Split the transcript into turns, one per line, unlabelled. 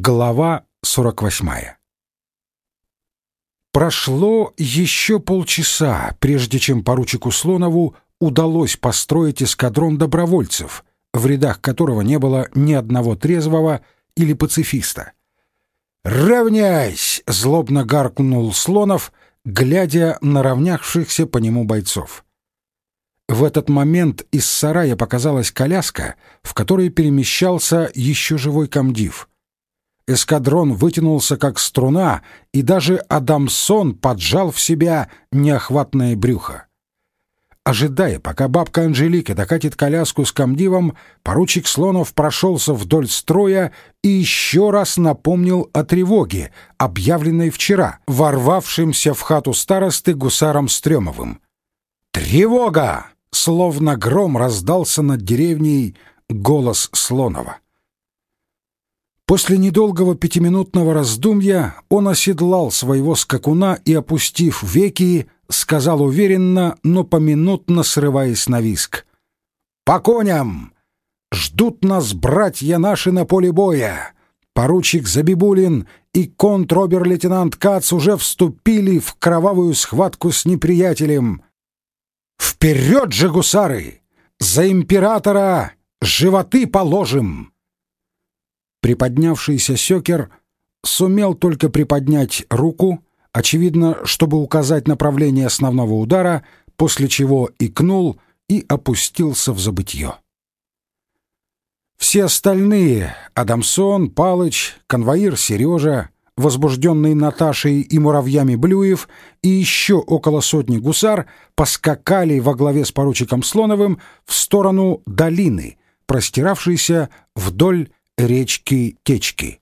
Глава 48 Прошло еще полчаса, прежде чем поручику Слонову удалось построить эскадрон добровольцев, в рядах которого не было ни одного трезвого или пацифиста. «Равняйсь!» — злобно гаркнул Слонов, глядя на равнявшихся по нему бойцов. В этот момент из сарая показалась коляска, в которой перемещался еще живой комдив — эскадрон вытянулся как струна, и даже Адамсон поджал в себя неохватное брюхо. Ожидая, пока бабка Анжелика докатит коляску с комдивом, поручик Слонов прошелся вдоль строя и еще раз напомнил о тревоге, объявленной вчера, ворвавшимся в хату старосты гусаром Стремовым. «Тревога!» — словно гром раздался над деревней голос Слонова. После недолгого пятиминутного раздумья он оседлал своего скакуна и, опустив веки, сказал уверенно, но поминутно срываясь на виск. «По коням! Ждут нас братья наши на поле боя! Поручик Забибулин и контр-обер-лейтенант Кац уже вступили в кровавую схватку с неприятелем. Вперед же, гусары! За императора животы положим!» Приподнявшийся Сёкер сумел только приподнять руку, очевидно, чтобы указать направление основного удара, после чего икнул и опустился в забытье. Все остальные — Адамсон, Палыч, конвоир Сережа, возбужденный Наташей и муравьями Блюев и еще около сотни гусар поскакали во главе с поручиком Слоновым в сторону долины, простиравшейся вдоль речки Течки.